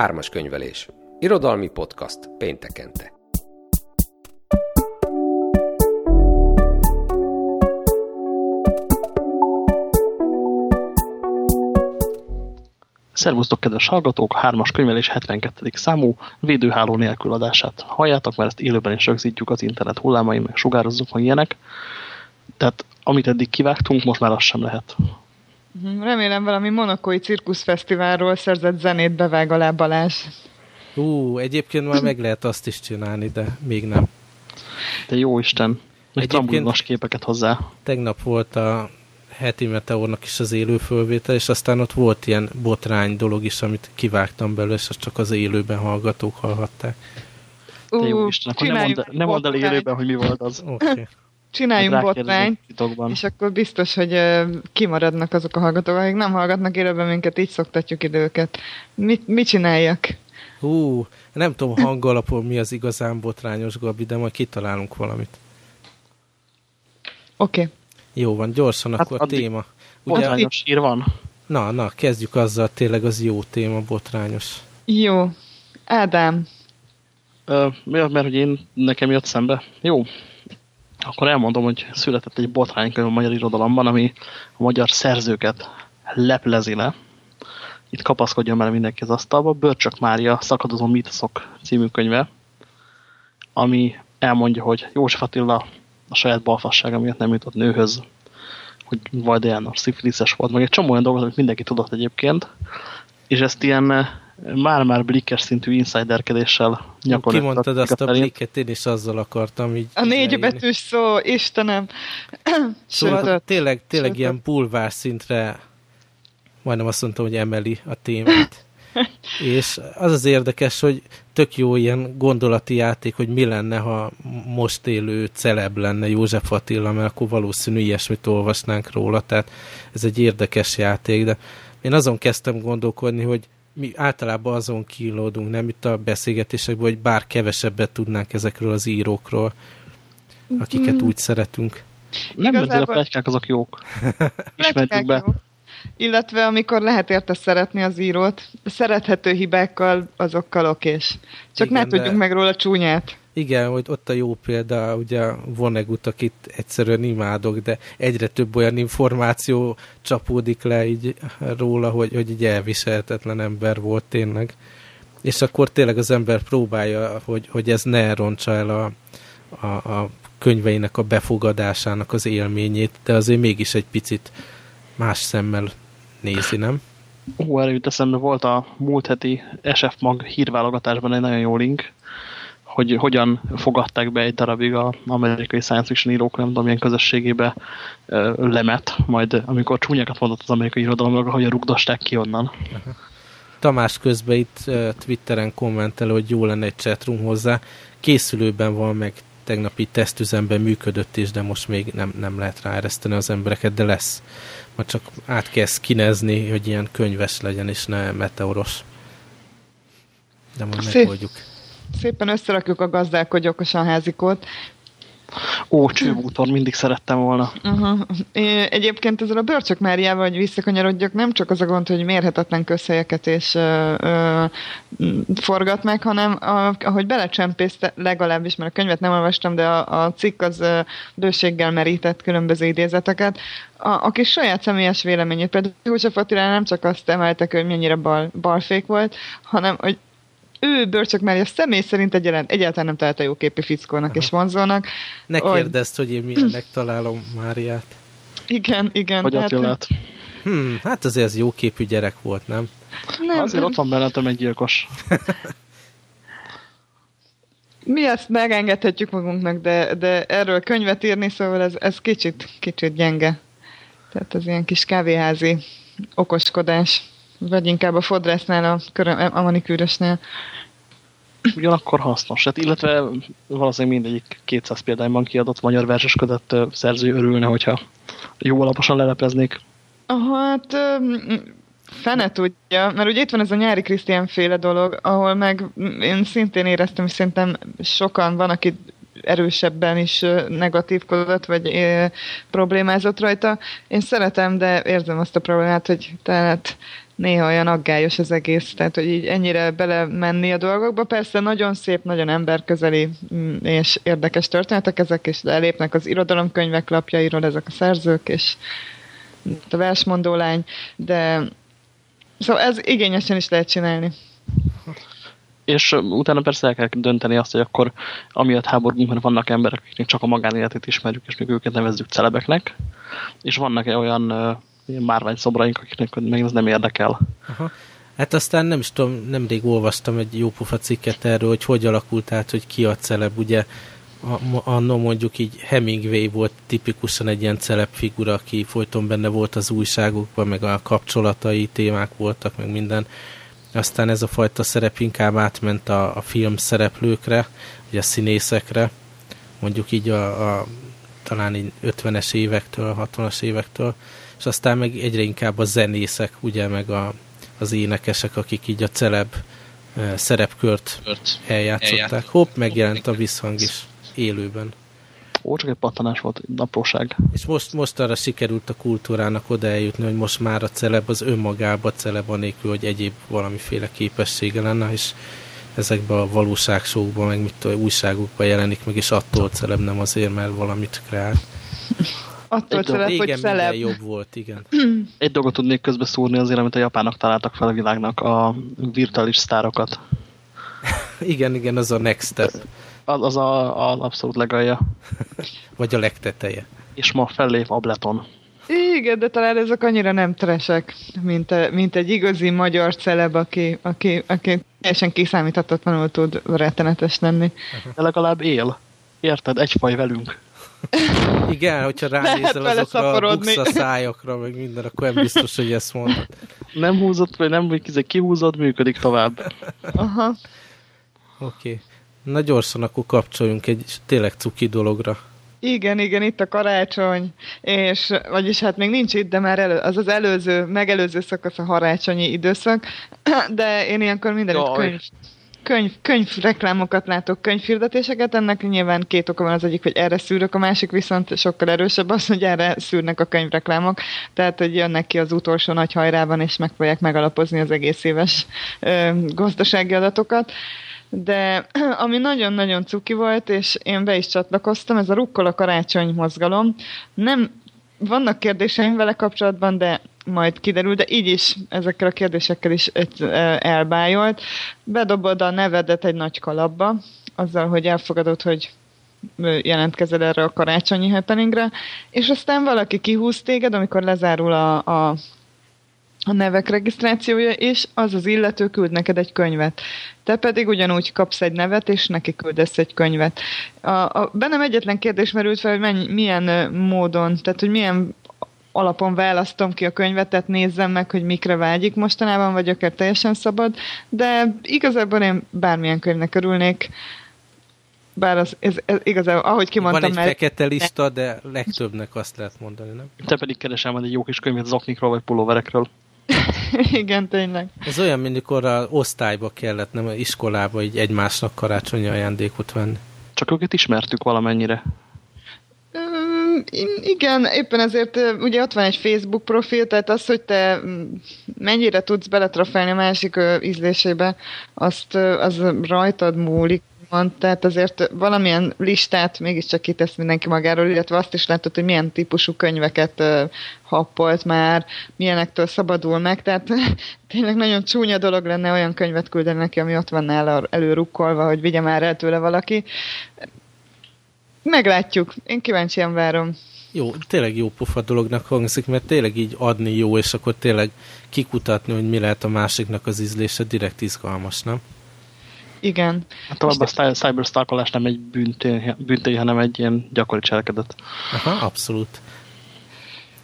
Ármas könyvelés. Irodalmi podcast péntekente. Szervusztok, kedves hallgatók! Hármas könyvelés 72. számú védőháló nélkül adását halljátok, mert ezt élőben is rögzítjük az internet hullámain, meg sugározzuk, meg ilyenek. Tehát amit eddig kivágtunk, most már az sem lehet. Mhm, remélem valami monokói cirkuszfesztiválról szerzett zenét bevág alá Balázs. Ú, egyébként már meg lehet azt is csinálni, de még nem. De jó Isten, egy egyébként képeket hozzá. Tegnap volt a heti meteornak is az élő fölvétel, és aztán ott volt ilyen botrány dolog is, amit kivágtam belőle, és azt csak az élőben hallgatók hallhatták. De jó Isten, akkor nem mondd, nem mondd el élőben, hogy mi volt az. Okay. Csináljunk botrányt, és akkor biztos, hogy kimaradnak azok a hallgatók, akik nem hallgatnak élőben minket, így szoktatjuk időket. Mit, mit csináljak? Hú, nem tudom hangalapon mi az igazán botrányos, Gabi, de majd kitalálunk valamit. Oké. Okay. Jó van, gyorsan hát akkor a téma. Ugye, botrányos hír van. Na, na, kezdjük azzal, tényleg az jó téma, botrányos. Jó. Ádám. Ö, mert, mert hogy én nekem jött szembe. Jó. Akkor elmondom, hogy született egy botránykönyv a magyar irodalomban, ami a magyar szerzőket leplezi le. Itt kapaszkodjon már mindenki az asztalba. Börcsök Mária Szakadozó mítoszok című könyve, ami elmondja, hogy József Attila a saját balfassága miatt nem jutott nőhöz, hogy Vajda János szifiliszes volt, meg egy csomó olyan dolgot, amit mindenki tudott egyébként, és ezt ilyen már-már blikkes szintű insiderkedéssel nyakorlatilag. Kimondtad azt a blikket, én is azzal akartam így. A négy betűs szó, Istenem. Szóval Sőt, tényleg, tényleg ilyen bulvár szintre majdnem azt mondtam, hogy emeli a témát. és az az érdekes, hogy tök jó ilyen gondolati játék, hogy mi lenne, ha most élő celeb lenne József Attila, mert akkor valószínű ilyesmit olvasnánk róla, tehát ez egy érdekes játék, de én azon kezdtem gondolkodni, hogy mi általában azon kínlódunk, nem itt a beszélgetésekben, hogy bár kevesebbet tudnánk ezekről az írókról, akiket mm. úgy szeretünk. Nem, Igazából... a plegykák azok jók. Ismerjük be. Jók illetve amikor lehet érte szeretni az írót, szerethető hibákkal, azokkal okés. Csak Igen, ne tudjunk de... meg róla csúnyát. Igen, hogy ott a jó példa, ugye Vonnegut, akit egyszerűen imádok, de egyre több olyan információ csapódik le így róla, hogy, hogy egy elviselhetetlen ember volt tényleg. És akkor tényleg az ember próbálja, hogy, hogy ez ne rontsa el a, a, a könyveinek a befogadásának az élményét, de azért mégis egy picit más szemmel nézi, nem? Ó, erre jut eszembe, volt a múlt heti SF Mag hírválogatásban egy nagyon jó link, hogy hogyan fogadták be egy darabig az amerikai science fiction írók, nem tudom, milyen közösségébe lemet, majd amikor csúnyákat mondott az amerikai irodalomra, hogy rugdosták ki onnan. Aha. Tamás közben itt Twitteren kommentel, hogy jó lenne egy chatroom hozzá. Készülőben van, meg tegnapi tesztüzemben működött is, de most még nem, nem lehet ráereszteni az embereket, de lesz majd csak át kell szkinezni, hogy ilyen könyves legyen, és ne meteoros. De majd megoldjuk. Szépen összerakjuk a gazdálkodj okosan házikót. Ó, csőbútor, mindig szerettem volna. Uh-huh. Egyébként ezzel a Börcsök Máriával, hogy visszakanyarodjak, nem csak az a gond, hogy mérhetetlen közhelyeket és ö, ö, forgat meg, hanem a, ahogy belecsempészte, legalábbis, mert a könyvet nem olvastam, de a, a cikk az ö, bőséggel merített különböző idézeteket, a, aki saját személyes véleményét, például József Attila nem csak azt emeltek, hogy mennyire bal, balfék volt, hanem hogy ő Börcsök Mária személy szerint egyáltalán, egyáltalán nem találta jó képi fickónak Aha. és vonzónak. Ne kérdezd, hogy én milyennek találom Máriát. Igen, igen. Hogy hát, hmm, hát azért ez jó képű gyerek volt, nem? nem azért nem. ott van bennetem egy gyilkos. Mi ezt megengedhetjük magunknak, de, de erről könyvet írni, szóval ez, ez kicsit, kicsit gyenge. Tehát az ilyen kis kávéházi okoskodás. Vagy inkább a fodrásznál, a, köröm, a manikűrösnél. Ugyanakkor hasznos. Hát, illetve valószínűleg mindegyik 200 példányban kiadott magyar versesködött szerző örülne, hogyha jó alaposan lelepleznék. Hát fene tudja, mert ugye itt van ez a nyári Krisztián féle dolog, ahol meg én szintén éreztem, hogy szerintem sokan van, aki erősebben is negatívkodott, vagy problémázott rajta. Én szeretem, de érzem azt a problémát, hogy tehát néha olyan aggályos az egész, tehát hogy így ennyire bele menni a dolgokba. Persze nagyon szép, nagyon emberközeli mm, és érdekes történetek ezek, és elépnek az irodalomkönyvek lapjairól ezek a szerzők, és a versmondó lány, de szóval ez igényesen is lehet csinálni. És utána persze el kell dönteni azt, hogy akkor amiatt háborúunk, mert vannak emberek, akiknek csak a magánéletét ismerjük, és még őket nevezzük celebeknek, és vannak -e olyan márvány szobraink, akiknek meg ez nem érdekel. Aha. Hát aztán nem is tudom, nemrég olvastam egy jópofa cikket erről, hogy hogy alakult át, hogy ki a celeb, ugye annó mondjuk így Hemingway volt tipikusan egy ilyen figura, aki folyton benne volt az újságokban, meg a kapcsolatai témák voltak, meg minden. Aztán ez a fajta szerep inkább átment a, a film szereplőkre, vagy a színészekre, mondjuk így a, a talán így 50-es évektől, 60-as évektől, és aztán meg egyre inkább a zenészek, ugye, meg a, az énekesek, akik így a celeb szerepkört eljátszották. Hopp, megjelent a visszhang is élőben. Ó, csak egy pattanás volt, apróság. És most, most arra sikerült a kultúrának oda eljutni, hogy most már a celeb az önmagába celeb anélkül, hogy egyéb valamiféle képessége lenne, és ezekben a valóságsókban, meg mit tudom, újságokban jelenik meg, és attól celeb nem azért, mert valamit kreál. Attól celeb, hogy celeb. jobb volt, igen. Egy dolgot tudnék közbe szúrni azért, amit a japánok találtak fel a világnak, a virtuális sztárokat. igen, igen, az a next step az, az a, a abszolút legalja. Vagy a legteteje. És ma fellép Ableton. Igen, de talán ezek annyira nem tresek, mint, a, mint egy igazi magyar celeb, aki, aki, aki teljesen kiszámíthatatlanul tud rettenetes lenni. De legalább él. Érted? Egy faj velünk. Igen, hogyha ránézel azokra a buksa szájokra, meg minden, akkor nem biztos, hogy ezt mondod. Nem húzott, vagy nem, vagy kihúzod, működik tovább. Aha. Oké. Okay. Na gyorsan akkor kapcsoljunk egy tényleg cuki dologra. Igen, igen, itt a karácsony, és vagyis hát még nincs itt, de már elő, az az előző, megelőző szakasz a karácsonyi időszak, de én ilyenkor mindenütt könyv, könyv, könyvreklámokat látok, könyvhirdetéseket, ennek nyilván két oka van az egyik, hogy erre szűrök, a másik viszont sokkal erősebb az, hogy erre szűrnek a könyvreklámok, tehát hogy jönnek ki az utolsó nagy hajrában, és megpróbálják megalapozni az egész éves ö, gazdasági adatokat de ami nagyon-nagyon cuki volt, és én be is csatlakoztam, ez a rukkola karácsony mozgalom. Nem, vannak kérdéseim vele kapcsolatban, de majd kiderül, de így is ezekkel a kérdésekkel is elbájolt. Bedobod a nevedet egy nagy kalapba, azzal, hogy elfogadod, hogy jelentkezel erre a karácsonyi happeningre, és aztán valaki kihúz téged, amikor lezárul a, a a nevek regisztrációja, és az az illető küld neked egy könyvet. Te pedig ugyanúgy kapsz egy nevet, és neki küldesz egy könyvet. A, a, bennem egyetlen kérdés merült fel, hogy mennyi, milyen módon, tehát hogy milyen alapon választom ki a könyvet, tehát nézzem meg, hogy mikre vágyik mostanában, vagy akár teljesen szabad, de igazából én bármilyen könyvnek örülnék, bár az, ez, ez igazából, ahogy kimondtam Van egy mert... fekete lista, de legtöbbnek azt lehet mondani, nem? Te pedig keresel majd egy jó kis könyvet zoknikról, vagy pulóverekről. Igen, tényleg. Ez olyan, mint mikor a osztályba kellett, nem iskolába így egymásnak karácsonyi ajándékot venni. Csak őket ismertük valamennyire. Igen, éppen ezért ugye ott van egy Facebook profil, tehát az, hogy te mennyire tudsz beletrafelni a másik ízlésébe, azt az rajtad múlik mond, tehát azért valamilyen listát mégiscsak kitesz mindenki magáról, illetve azt is látod, hogy milyen típusú könyveket happolt már, milyenektől szabadul meg, tehát tényleg nagyon csúnya dolog lenne olyan könyvet küldeni neki, ami ott van nála előrukkolva, hogy vigye már el tőle valaki. Meglátjuk, én kíváncsian várom. Jó, tényleg jó pofa dolognak hangzik, mert tényleg így adni jó, és akkor tényleg kikutatni, hogy mi lehet a másiknak az ízlése, direkt izgalmas, nem? Igen. Hát tovább a cyberstalkolás nem egy büntény, hanem egy ilyen gyakori cselekedet. Aha, abszolút.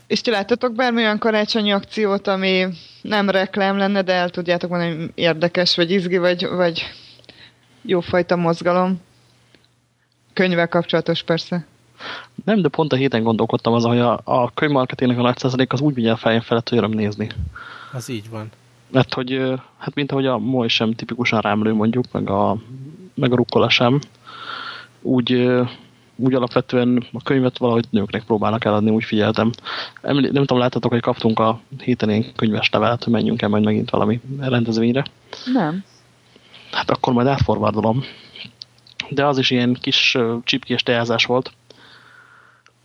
És ti láttatok bármilyen karácsonyi akciót, ami nem reklám lenne, de el tudjátok mondani, hogy érdekes, vagy izgi, vagy, vagy jófajta mozgalom? Könyvvel kapcsolatos persze. Nem, de pont a héten gondolkodtam azon, hogy a, a könyvmarketingnek a nagy százalék az úgy vigye a fejem felett, hogy öröm nézni. Az így van. Mert hogy, hát mint ahogy a moly sem tipikusan rámlő mondjuk, meg a, meg a rukkola sem, úgy úgy alapvetően a könyvet valahogy nőknek próbálnak eladni, úgy figyeltem. Nem tudom, láttatok, hogy kaptunk a héten ilyen könyves levelet, hogy menjünk el majd megint valami rendezvényre. Nem. Hát akkor majd átforvardolom. De az is ilyen kis csipkés teázás volt.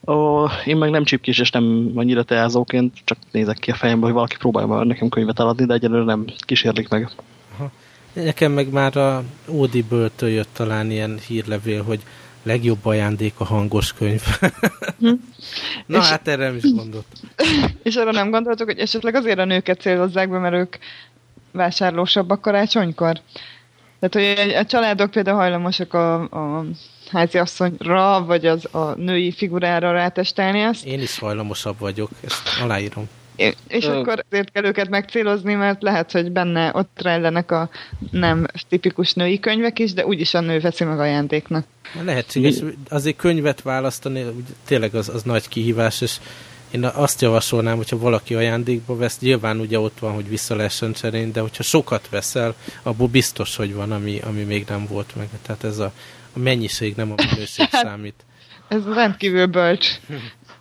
Ó, én meg nem csipkés és nem annyira teázóként, csak nézek ki a fejembe, hogy valaki próbálja már nekem könyvet eladni, de egyelőre nem kísérlik meg. Aha. Nekem meg már a Audible-től jött talán ilyen hírlevél, hogy legjobb ajándék a hangos könyv. Hm. Na és, hát erre nem is gondolt. És arra nem gondoltok, hogy esetleg azért a nőket célozzák be, mert ők vásárlósabbak karácsonykor? Tehát, hogy a családok például hajlamosak a, a háziasszonyra, vagy az a női figurára rátestelni ezt. Én is hajlamosabb vagyok, ezt aláírom. És Ö... akkor azért kell őket megcélozni, mert lehet, hogy benne ott rejlenek a nem tipikus női könyvek is, de úgyis a nő veszi meg ajándéknak. Lehetséges, azért könyvet választani, tényleg az, az nagy kihívás, és én azt javasolnám, hogyha valaki ajándékba vesz, nyilván ugye ott van, hogy vissza lehessen cserélni, de hogyha sokat veszel, abból biztos, hogy van, ami, ami még nem volt meg. Tehát ez a, a mennyiség, nem a minőség hát, számít. Ez rendkívül bölcs.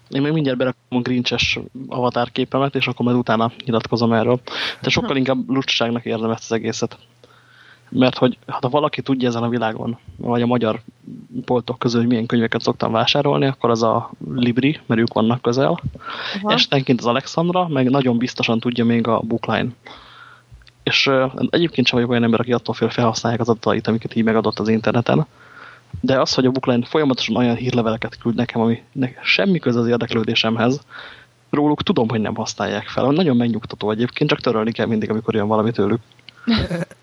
Én még mindjárt berakom a Grinches avatárképemet, és akkor majd utána nyilatkozom erről. De sokkal inkább lustságnak érzem ezt az egészet. Mert hogy hát ha valaki tudja ezen a világon, vagy a magyar boltok közül, hogy milyen könyveket szoktam vásárolni, akkor az a Libri, mert ők vannak közel. Aha. Estenként az Alexandra, meg nagyon biztosan tudja még a Bookline. És uh, egyébként sem vagyok olyan ember, aki attól fél felhasználják az adatait, amiket így megadott az interneten. De az, hogy a Bookline folyamatosan olyan hírleveleket küld nekem, ami semmi köze az érdeklődésemhez, róluk tudom, hogy nem használják fel. Nagyon megnyugtató egyébként, csak törölni kell mindig, amikor jön valami tőlük.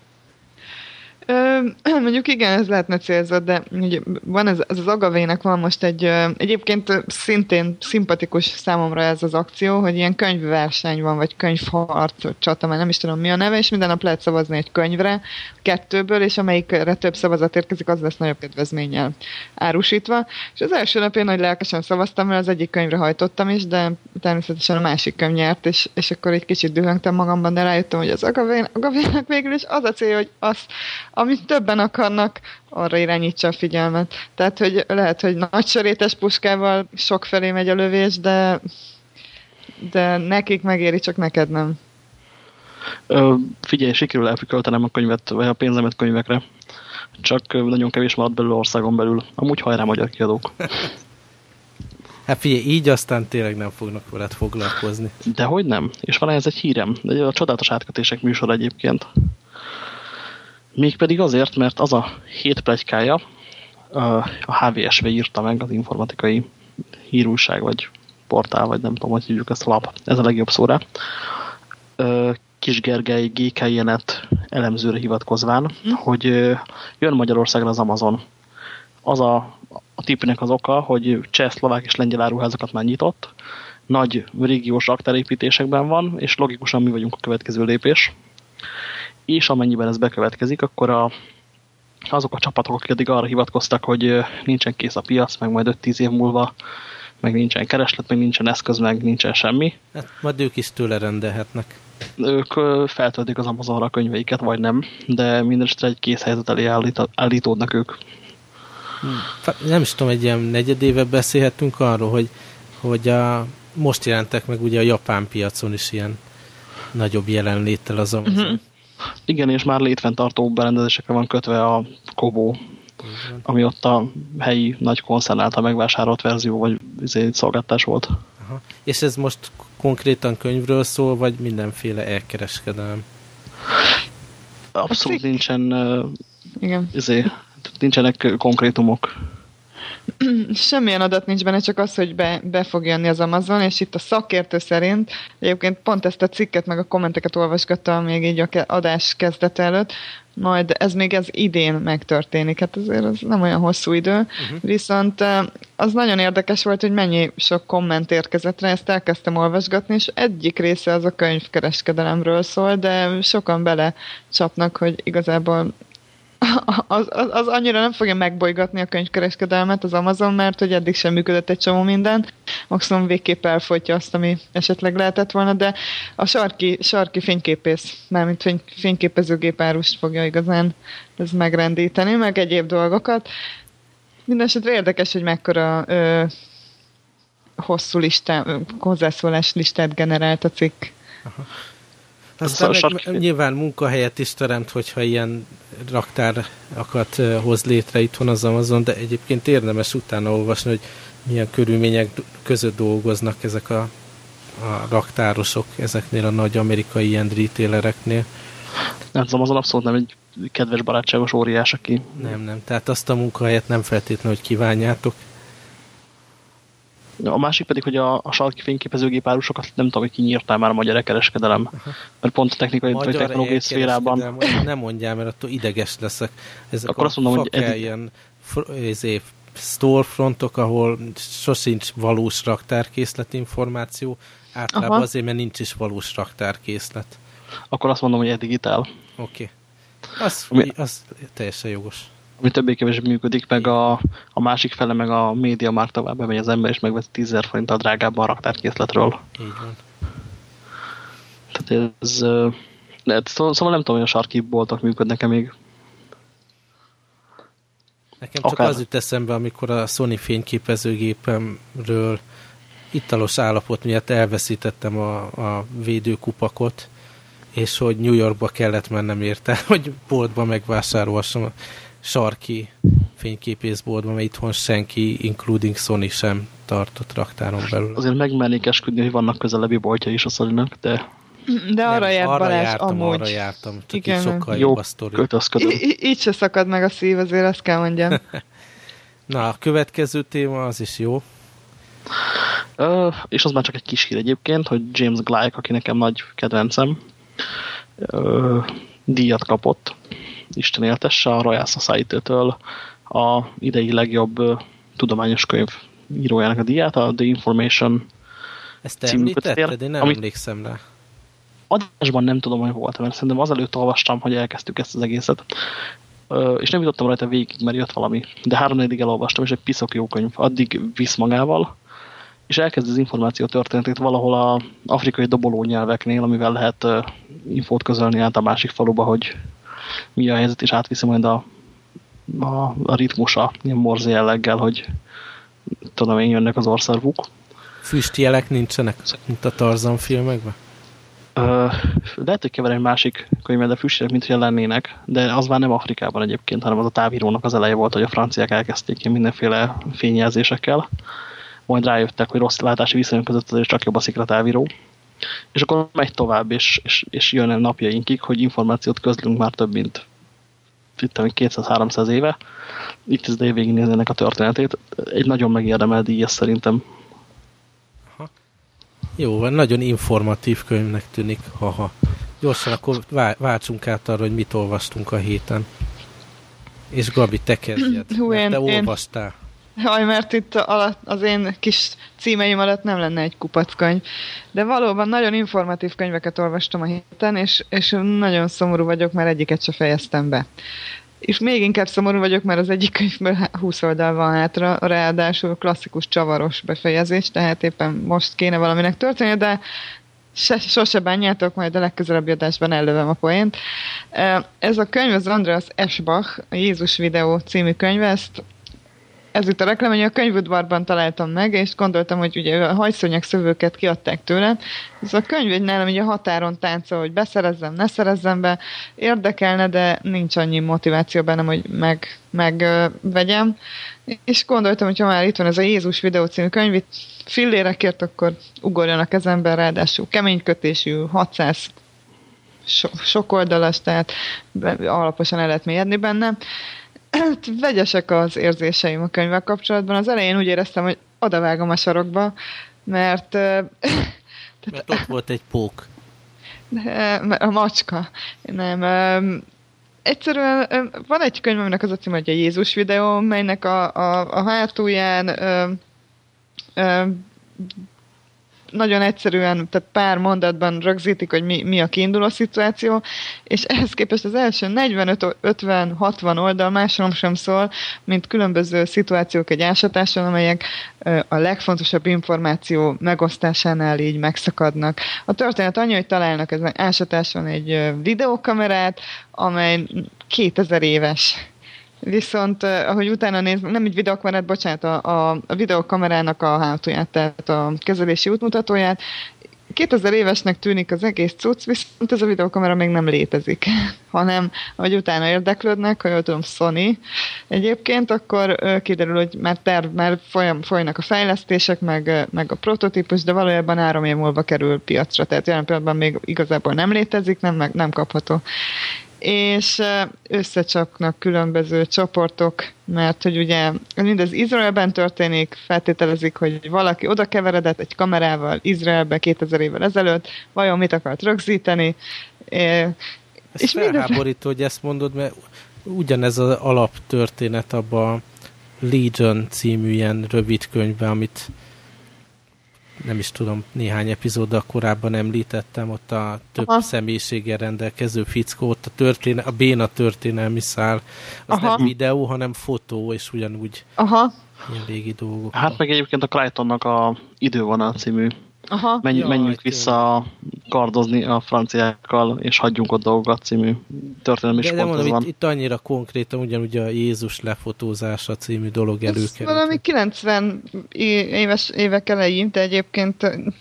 Mondjuk igen, ez lehetne célzott, de ugye van ez, ez az Agavének van most egy, egyébként szintén szimpatikus számomra ez az akció, hogy ilyen könyvverseny van, vagy könyvharc, csata, már nem is tudom mi a neve, és minden nap lehet szavazni egy könyvre, kettőből, és amelyikre több szavazat érkezik, az lesz nagyobb kedvezménnyel árusítva. És az első nap én nagy lelkesen szavaztam, mert az egyik könyvre hajtottam is, de természetesen a másik könyv nyert, és, és akkor egy kicsit dühöngtem magamban, de rájöttem, hogy az Agavének végül is az a cél, hogy az amit többen akarnak, arra irányítsa a figyelmet. Tehát, hogy lehet, hogy nagy sörétes puskával sok felé megy a lövés, de, de nekik megéri, csak neked nem. Ö, figyelj, sikerül elfiköltenem a könyvet, vagy a pénzemet könyvekre. Csak nagyon kevés maradt belül országon belül. Amúgy hajrá magyar kiadók. Hát figyelj, így aztán tényleg nem fognak veled foglalkozni. De hogy nem? És van ez egy hírem. A csodálatos átkötések műsor egyébként. Mégpedig azért, mert az a hét plegykája, a HVSV írta meg az informatikai hírúság, vagy portál, vagy nem tudom, hogy hívjuk ezt lap, ez a legjobb szóra. Kis Gergely GKI-net elemzőre hivatkozván, hm. hogy jön Magyarországra az Amazon. Az a, a tippnek az oka, hogy cseh, szlovák és lengyel áruházakat már nyitott, nagy régiós akterépítésekben van, és logikusan mi vagyunk a következő lépés és amennyiben ez bekövetkezik, akkor a, azok a csapatok, akik eddig arra hivatkoztak, hogy nincsen kész a piac, meg majd 5-10 év múlva, meg nincsen kereslet, meg nincsen eszköz, meg nincsen semmi. Hát majd ők is tőle rendelhetnek. Ők feltöltik az Amazonra a könyveiket, vagy nem, de mindenesetre egy kész helyzet elé állít, állítódnak ők. Hmm. Nem is tudom, egy ilyen negyedéve beszélhetünk arról, hogy, hogy a, most jelentek meg ugye a japán piacon is ilyen nagyobb jelenléttel az Amazon. Uh mhm. -huh. Igen, és már létfenntartó berendezésekre van kötve a Kobo, ami ott a helyi nagy koncern által megvásárolt verzió, vagy izé, szolgáltás volt. Aha. És ez most konkrétan könyvről szól, vagy mindenféle elkereskedelem? Abszolút nincsen, Igen. Izé, nincsenek konkrétumok. Semmilyen adat nincs benne, csak az, hogy be, be fog jönni az Amazon, és itt a szakértő szerint, egyébként pont ezt a cikket meg a kommenteket olvasgattam még így a adás kezdete előtt, majd ez még ez idén megtörténik, hát azért az nem olyan hosszú idő, uh-huh. viszont az nagyon érdekes volt, hogy mennyi sok komment érkezett rá, ezt elkezdtem olvasgatni, és egyik része az a könyvkereskedelemről szól, de sokan bele csapnak, hogy igazából az, az, az annyira nem fogja megbolygatni a könyvkereskedelmet az Amazon, mert hogy eddig sem működött egy csomó minden. Maximum végképp elfogyja azt, ami esetleg lehetett volna, de a sarki, sarki fényképész, mármint fény, fényképezőgép árust fogja igazán ez megrendíteni, meg egyéb dolgokat. Mindenesetre érdekes, hogy mekkora ö, hosszú listá, hozzászólás listát generált a cikk. Aha. Aztán meg, meg nyilván munkahelyet is teremt, hogyha ilyen raktárakat hoz létre itthon az Amazon, de egyébként érdemes utána olvasni, hogy milyen körülmények között dolgoznak ezek a, a raktárosok ezeknél a nagy amerikai ilyen retailereknél. Nem, az Amazon abszolút nem egy kedves barátságos óriás, aki... Nem, nem, tehát azt a munkahelyet nem feltétlenül, hogy kívánjátok. A másik pedig, hogy a, a sarki fényképezőgép árusokat nem tudom, hogy kinyírtál már a magyar kereskedelem. Mert pont a technikai vagy technológiai szférában... Nem mondjál, mert attól ideges leszek. Ezek Akkor azt mondom, hogy eddig... ilyen ezért storefrontok, ahol sosincs valós raktárkészlet információ, általában Aha. azért, mert nincs is valós raktárkészlet. Akkor azt mondom, hogy eddig Oké. Okay. Az, az teljesen jogos ami többé-kevésbé működik, meg a, a másik fele, meg a média már tovább bemegy az ember, és megveszi 10 forint a drágábban a raktárkészletről. Így van. Tehát ez... Lehet, szóval nem tudom, hogy a sarki boltok működnek-e még. Nekem csak Akár. az jut eszembe, amikor a Sony fényképezőgépemről italos állapot miatt elveszítettem a, a védőkupakot, és hogy New Yorkba kellett mennem érte, hogy boltba megvásárolhassam sarki fényképészboltban, mert itthon senki, including Sony sem tartott raktáron belül. Azért megmernék esküdni, hogy vannak közelebbi boltja is a sony de... De arra Nem, járt arra Balázs, jártam, amúgy. Arra jártam, csak Igen. sokkal Jó, jobb a sztori. Így se szakad meg a szív, azért azt kell mondjam. Na, a következő téma az is jó. Uh, és az már csak egy kis hír egyébként, hogy James Gleick, aki nekem nagy kedvencem, uh, díjat kapott Isten éltesse a Royal Society-től a idei legjobb tudományos könyv írójának a diát, a The Information Ezt te említetted? Én nem amit emlékszem rá. Adásban nem tudom, hogy volt, mert szerintem azelőtt olvastam, hogy elkezdtük ezt az egészet. És nem jutottam rajta végig, mert jött valami. De három elolvastam, és egy piszok jó könyv. Addig visz magával, és elkezd az információ történetét valahol a afrikai doboló nyelveknél, amivel lehet infót közölni át a másik faluba, hogy mi a helyzet, és átviszi majd a, a, a ritmusa, ilyen morze jelleggel, hogy tudom én, jönnek az orszarvuk. Füstjelek nincsenek, mint a Tarzan filmekben? Uh, lehet, hogy kever egy másik könyved, de füstjelek, mint hogy lennének, de az már nem Afrikában egyébként, hanem az a távírónak az eleje volt, hogy a franciák elkezdték ilyen mindenféle fényjelzésekkel, majd rájöttek, hogy rossz látási viszonyok között azért csak jobb a szikratávíró. És akkor megy tovább, és, és, és jön el napjainkig, hogy információt közlünk már több mint 200-300 éve. Itt az idő végén ennek a történetét. Egy nagyon megérdemel díj, szerintem. Aha. Jó, nagyon informatív könyvnek tűnik. Haha. Gyorsan akkor váltsunk át arra, hogy mit olvastunk a héten. És Gabi, te kezdjed, Hú, én, te olvastál. Én Haj, mert itt alatt, az én kis címeim alatt nem lenne egy kupackönyv. De valóban nagyon informatív könyveket olvastam a héten, és, és nagyon szomorú vagyok, mert egyiket se fejeztem be. És még inkább szomorú vagyok, mert az egyik könyvből 20 oldal van hátra, ráadásul klasszikus csavaros befejezés, tehát éppen most kéne valaminek történni, de se, sose bánjátok, majd a legközelebbi adásban ellövem a poént. Ez a könyv az Andreas Eschbach, a Jézus videó című könyv, ezt ez itt a reklám, hogy a könyvudvarban találtam meg, és gondoltam, hogy ugye a hajszonyek szövőket kiadták tőle. Ez a könyv egy nálam ugye a határon táncol, hogy beszerezzem, ne szerezzem be. Érdekelne, de nincs annyi motiváció bennem, hogy meg, megvegyem. És gondoltam, hogy ha már itt van ez a Jézus videó című könyv, itt fillérekért, akkor ugorjon a kezembe, ráadásul keménykötésű, 600 so, sok oldalas, tehát alaposan el lehet mélyedni benne. Hát, vegyesek az érzéseim a könyvvel kapcsolatban. Az elején úgy éreztem, hogy odavágom a sarokba, mert... mert ott volt egy pók. A macska. Nem. Egyszerűen van egy könyv, aminek az a cím, hogy a Jézus videó, melynek a, a, a hátulján nagyon egyszerűen, tehát pár mondatban rögzítik, hogy mi, mi a kiinduló szituáció, és ehhez képest az első 45-50-60 oldal másról sem szól, mint különböző szituációk egy ásatáson, amelyek a legfontosabb információ megosztásánál így megszakadnak. A történet annyi, hogy találnak ezen ásatáson egy videókamerát, amely 2000 éves Viszont ahogy utána néz, nem egy videokamerát, bocsánat, a, a, videokamerának a hátulját, tehát a kezelési útmutatóját, 2000 évesnek tűnik az egész cucc, viszont ez a videokamera még nem létezik, hanem hogy utána érdeklődnek, ha jól tudom, Sony egyébként, akkor kiderül, hogy már, terv, már folyam, folynak a fejlesztések, meg, meg a prototípus, de valójában három év múlva kerül piacra, tehát jelen pillanatban még igazából nem létezik, nem, meg, nem kapható és összecsapnak különböző csoportok, mert hogy ugye mindez Izraelben történik, feltételezik, hogy valaki oda keveredett egy kamerával Izraelbe 2000 évvel ezelőtt, vajon mit akart rögzíteni. Ez és felháborító, mindez... hogy ezt mondod, mert ugyanez az alaptörténet abban a Legion című ilyen rövid könyvben, amit nem is tudom, néhány epizóddal korábban említettem, ott a több Aha. személyiséggel rendelkező fickó, ott a, történe, a béna történelmi szál, az Aha. nem videó, hanem fotó, és ugyanúgy Aha. ilyen régi dolgok. Hát meg egyébként a Crichtonnak a Idővonal című Aha. Menj, Jaj, menjünk vissza kardozni a franciákkal, és hagyjunk ott dolgokat című történelmi De, de mondom, van. Itt, itt annyira konkrétan ugyanúgy a Jézus lefotózása című dolog előkerült. Valami 90 éves évek elején, de egyébként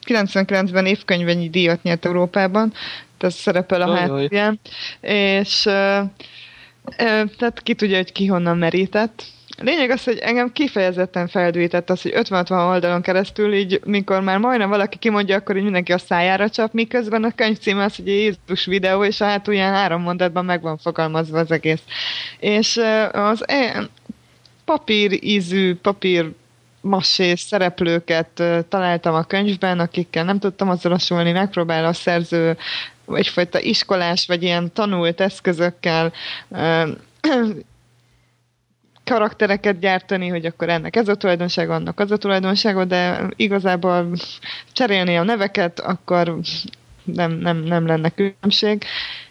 99-ben évkönyvenyi díjat nyert Európában, ez szerepel a háttérben, és tehát ki tudja, hogy ki honnan merített, lényeg az, hogy engem kifejezetten feldújített az, hogy 50-60 oldalon keresztül, így mikor már majdnem valaki kimondja, akkor így mindenki a szájára csap, miközben a könyv címe az, hogy Jézus videó, és a hátulján három mondatban meg van fogalmazva az egész. És az e papír ízű, papír massés szereplőket találtam a könyvben, akikkel nem tudtam azonosulni, megpróbál a szerző egyfajta iskolás, vagy ilyen tanult eszközökkel karaktereket gyártani, hogy akkor ennek ez a tulajdonsága, annak az a tulajdonsága, de igazából cserélni a neveket, akkor nem, nem, nem lenne különbség.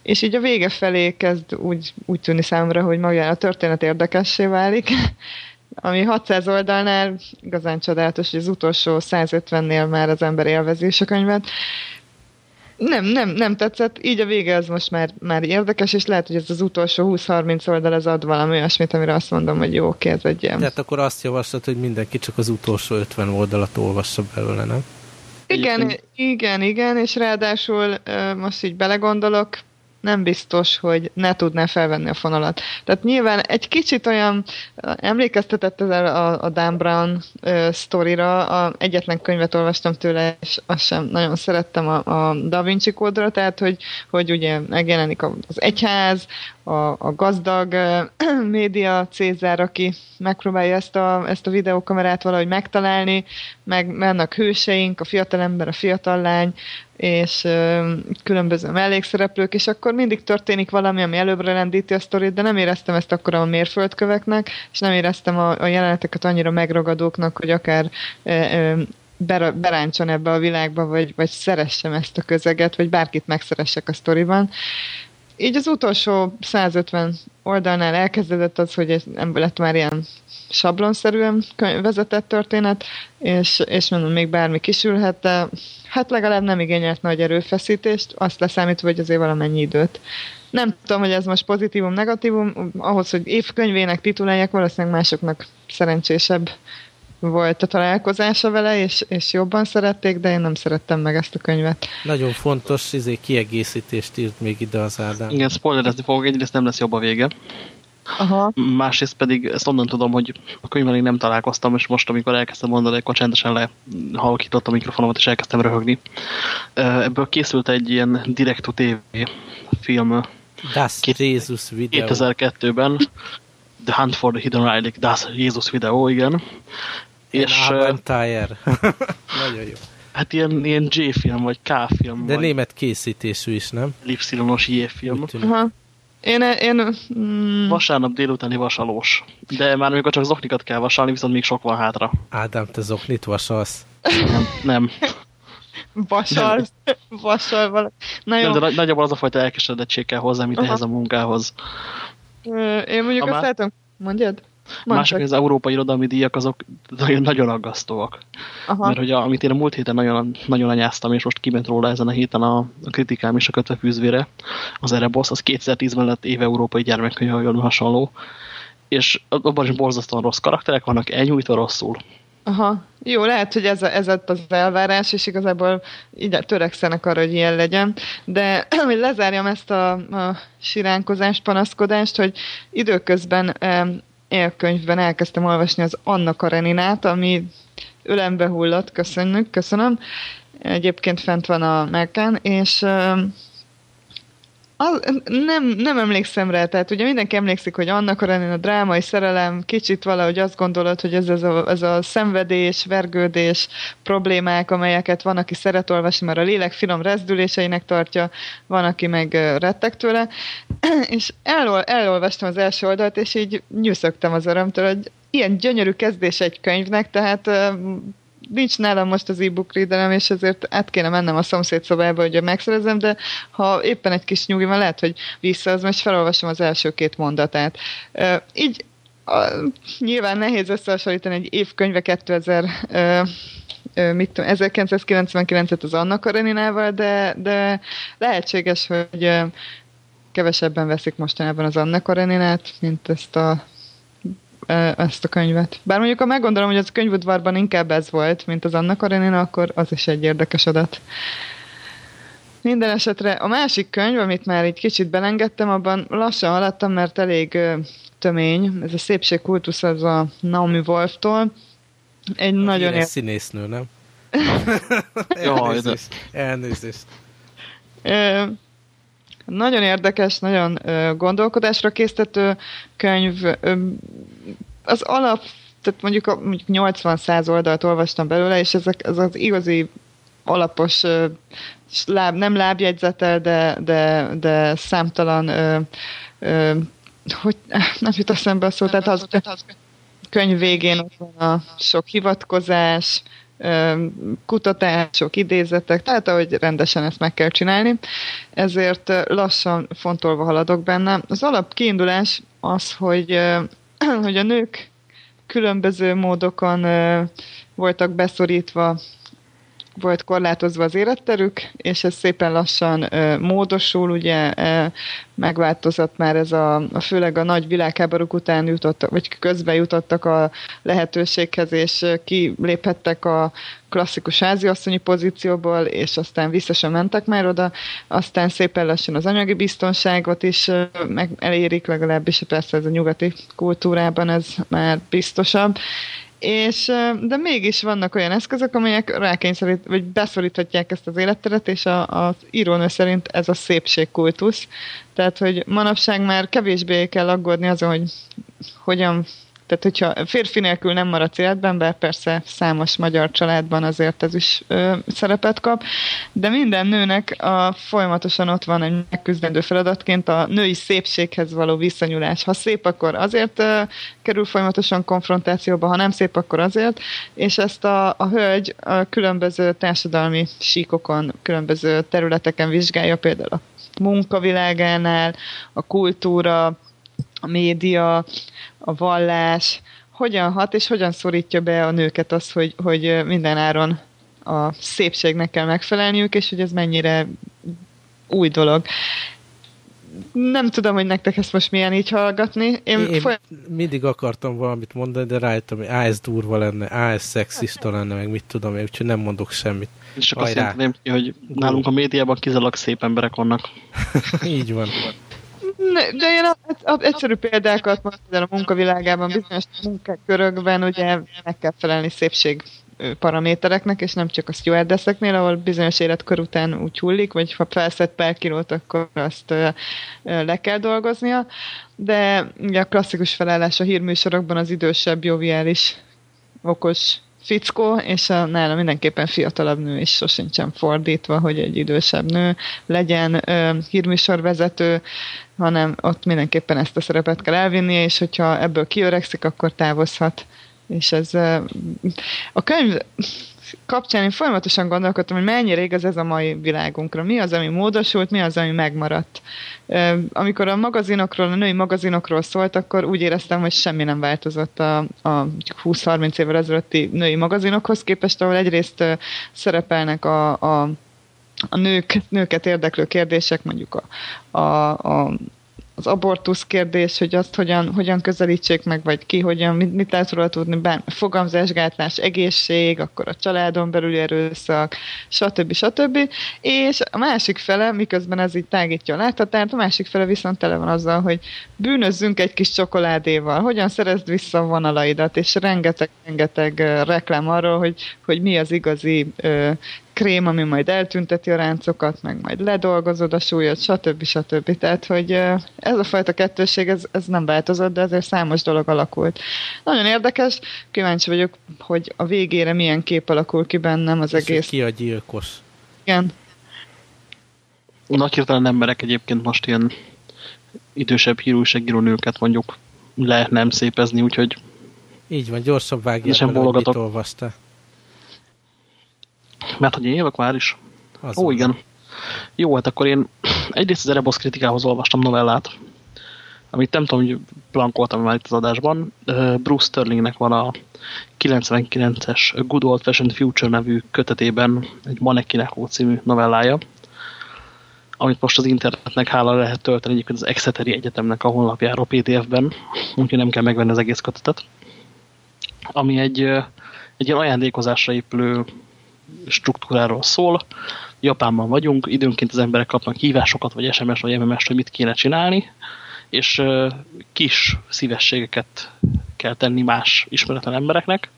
És így a vége felé kezd úgy, úgy tűni számomra, hogy maga a történet érdekessé válik, ami 600 oldalnál igazán csodálatos, hogy az utolsó 150-nél már az ember élvezi a könyvet, nem, nem, nem tetszett. Így a vége az most már, már érdekes, és lehet, hogy ez az utolsó 20-30 oldal az ad valami olyasmit, amire azt mondom, hogy jó, oké, ez egy ilyen. Tehát akkor azt javaslod, hogy mindenki csak az utolsó 50 oldalat olvassa belőle, nem? Igen, igen, igen, és ráadásul most így belegondolok, nem biztos, hogy ne tudná felvenni a fonalat. Tehát nyilván egy kicsit olyan emlékeztetett ez a, a Dan Brown uh, sztorira, a, egyetlen könyvet olvastam tőle, és azt sem nagyon szerettem a, a Da Vinci kódra, tehát hogy, hogy ugye megjelenik az egyház, a, a gazdag média Cézár, aki megpróbálja ezt a, ezt a videókamerát valahogy megtalálni, meg mennek hőseink, a fiatalember, a fiatal lány, és uh, különböző mellékszereplők, és akkor mindig történik valami, ami előbbre lendíti a sztorit, de nem éreztem ezt akkor a mérföldköveknek, és nem éreztem a, a jeleneteket annyira megragadóknak, hogy akár uh, beráncson ebbe a világba, vagy, vagy szeressem ezt a közeget, vagy bárkit megszeressek a sztoriban így az utolsó 150 oldalnál elkezdődött az, hogy nem lett már ilyen sablonszerűen vezetett történet, és, és mondom, még bármi kisülhet, de hát legalább nem igényelt nagy erőfeszítést, azt leszámítva, hogy azért valamennyi időt. Nem tudom, hogy ez most pozitívum, negatívum, ahhoz, hogy évkönyvének titulálják, valószínűleg másoknak szerencsésebb volt a találkozása vele, és, és jobban szerették, de én nem szerettem meg ezt a könyvet. Nagyon fontos izé, kiegészítést írt még ide az Ádám. Igen, spoilerezni fogok, egyrészt nem lesz jobb a vége. Aha. Másrészt pedig ezt onnan tudom, hogy a könyvvel még nem találkoztam, és most, amikor elkezdtem mondani, akkor csendesen lehalkítottam a mikrofonomat, és elkezdtem röhögni. Ebből készült egy ilyen direct-to-tv film. Das Jézus videó. 2002-ben. The Hunt for the Hidden Relic, Das Jézus videó, igen. És, Abentire. Nagyon jó. Hát ilyen, ilyen J-film, vagy K-film. De vagy német készítésű is, nem? Lipszilonos J-film. Én, én mm... Vasárnap délutáni vasalós. De már amikor csak zoknikat kell vasalni, viszont még sok van hátra. Ádám, te zoknit vasalsz? Nem. nem. Vasal, vasal valami. Na jó. Nem, de nagyjából az a fajta elkeseredettség kell hozzá, mint Aha. ehhez a munkához. Én mondjuk a azt látom, mondjad? Mondd Mások, az európai irodalmi díjak azok nagyon, nagyon aggasztóak. Aha. Mert hogy a, amit én a múlt héten nagyon, nagyon anyáztam, és most kiment róla ezen a héten a, a kritikám és a kötve fűzvére, az Erebos, az 2010-ben lett éve európai gyermekkönyv, vagy hasonló. és abban is borzasztóan rossz karakterek vannak, elnyújtva rosszul. Aha, jó, lehet, hogy ez, a, ez az elvárás, és igazából így törekszenek arra, hogy ilyen legyen, de hogy lezárjam ezt a, a siránkozást, panaszkodást, hogy időközben élkönyvben elkezdtem olvasni az Anna Kareninát, ami ölembe hullott, köszönjük, köszönöm. Egyébként fent van a Mac-en, és az, nem, nem emlékszem rá, tehát ugye mindenki emlékszik, hogy annak a a drámai szerelem, kicsit valahogy azt gondolod, hogy ez, ez, a, ez a szenvedés, vergődés problémák, amelyeket van, aki szeret olvasni, mert a lélek finom rezdüléseinek tartja, van, aki meg rettek tőle, és elol, elolvastam az első oldalt, és így nyűszögtem az örömtől, hogy ilyen gyönyörű kezdés egy könyvnek, tehát nincs nálam most az e-book readerem, és ezért át kéne mennem a szomszéd szobába, hogy megszerezem, de ha éppen egy kis nyugi van, lehet, hogy visszahoz, és felolvasom az első két mondatát. Uh, így a, nyilván nehéz összehasonlítani egy évkönyve 2000 uh, mit tudom, 1999-et az Anna Kareninával, de, de lehetséges, hogy kevesebben veszik mostanában az Anna Kareninát, mint ezt a ezt a könyvet. Bár mondjuk, ha meggondolom, hogy az könyvudvarban inkább ez volt, mint az Anna Karenina, akkor az is egy érdekes adat. Minden esetre a másik könyv, amit már így kicsit belengedtem, abban lassan haladtam, mert elég tömény. Ez a szépségkultusz az a Naomi Wolf-tól. Egy a nagyon... Ér... színésznő, nem? elnézést. elnézést. Nagyon érdekes, nagyon gondolkodásra késztető könyv. Az alap, tehát mondjuk, mondjuk 80-100 oldalt olvastam belőle, és ezek, ez az igazi alapos láb, nem lábjegyzetel, de, de, de számtalan ö, ö, hogy nem jut eszembe a szó, tehát az, az könyv végén ott van a sok hivatkozás, kutatások, idézetek, tehát ahogy rendesen ezt meg kell csinálni, ezért lassan fontolva haladok benne. Az alap kiindulás az, hogy, hogy a nők különböző módokon voltak beszorítva volt korlátozva az életterük, és ez szépen lassan ö, módosul, ugye ö, megváltozott már ez a, a főleg a nagy világháborúk után jutottak, vagy közben jutottak a lehetőséghez, és kiléphettek a klasszikus háziasszonyi pozícióból, és aztán vissza sem mentek már oda, aztán szépen lassan az anyagi biztonságot is meg elérik, legalábbis persze ez a nyugati kultúrában ez már biztosabb, és, de mégis vannak olyan eszközök, amelyek rákényszerít, vagy beszoríthatják ezt az életteret, és a, az írónő szerint ez a szépségkultusz. Tehát, hogy manapság már kevésbé kell aggódni azon, hogy hogyan tehát, hogyha férfi nélkül nem maradsz életben, bár persze számos magyar családban azért ez is ö, szerepet kap, de minden nőnek a, folyamatosan ott van egy megküzdendő feladatként a női szépséghez való visszanyulás. Ha szép, akkor azért ö, kerül folyamatosan konfrontációba, ha nem szép, akkor azért, és ezt a, a hölgy a különböző társadalmi síkokon, különböző területeken vizsgálja, például a munkavilágánál, a kultúra, a média, a vallás, hogyan hat és hogyan szorítja be a nőket az, hogy, hogy minden áron a szépségnek kell megfelelniük, és hogy ez mennyire új dolog. Nem tudom, hogy nektek ezt most milyen így hallgatni. Én, Én folyam... mindig akartam valamit mondani, de rájöttem, hogy á, ez durva lenne, á, ez szexista lenne, meg mit tudom én, úgyhogy nem mondok semmit. És csak Hajrá. azt jelenti, hogy nálunk a médiában kizárólag szép emberek vannak. így van. De én egyszerű példákat mondom, a munkavilágában, bizonyos munkakörökben ugye meg kell felelni szépség paramétereknek, és nem csak a stewardesseknél, ahol bizonyos életkor után úgy hullik, vagy ha felszett pár kilót, akkor azt le kell dolgoznia. De ugye a klasszikus felállás a hírműsorokban az idősebb, joviális, okos fickó, és a, nála mindenképpen fiatalabb nő is sosincsen fordítva, hogy egy idősebb nő legyen ö, hírműsorvezető, hanem ott mindenképpen ezt a szerepet kell elvinnie, és hogyha ebből kiöregszik, akkor távozhat. És ez a könyv kapcsán én folyamatosan gondolkodtam, hogy mennyire igaz ez a mai világunkra. Mi az, ami módosult, mi az, ami megmaradt. Amikor a magazinokról, a női magazinokról szólt, akkor úgy éreztem, hogy semmi nem változott a, a 20-30 évvel ezelőtti női magazinokhoz képest, ahol egyrészt szerepelnek a, a a nők, nőket érdeklő kérdések, mondjuk a, a, a az abortusz kérdés, hogy azt hogyan, hogyan közelítsék meg, vagy ki, hogyan, mit, mit lehet róla tudni, ben, fogamzásgátlás, egészség, akkor a családon belüli erőszak, stb. stb. És a másik fele, miközben ez így tágítja a láthatárt, a másik fele viszont tele van azzal, hogy bűnözzünk egy kis csokoládéval, hogyan szerezd vissza a vonalaidat, és rengeteg-rengeteg reklám arról, hogy, hogy mi az igazi krém, ami majd eltünteti a ráncokat, meg majd ledolgozod a súlyot, stb. stb. Tehát, hogy ez a fajta kettőség, ez, ez nem változott, de azért számos dolog alakult. Nagyon érdekes, kíváncsi vagyok, hogy a végére milyen kép alakul ki bennem az Ez egész. Ki a gyilkos? Igen. Nagy hirtelen emberek egyébként most ilyen idősebb hírújságíró nőket mondjuk le nem szépezni, úgyhogy így van, gyorsabb vágják, hogy mit olvasta. Mert hogy én jövök már is. Az Ó, igen. Jó, hát akkor én egyrészt az Erebos kritikához olvastam novellát, amit nem tudom, hogy blankoltam már itt az adásban. Bruce Sterlingnek van a 99-es Good Old Fashioned Future nevű kötetében egy Manekineko című novellája, amit most az internetnek hála lehet tölteni egyébként az Exeteri Egyetemnek a honlapjáról PDF-ben, úgyhogy nem kell megvenni az egész kötetet. Ami egy, egy ilyen ajándékozásra épülő struktúráról szól. Japánban vagyunk, időnként az emberek kapnak hívásokat, vagy SMS vagy MMS-t, hogy mit kéne csinálni, és kis szívességeket kell tenni más ismeretlen embereknek,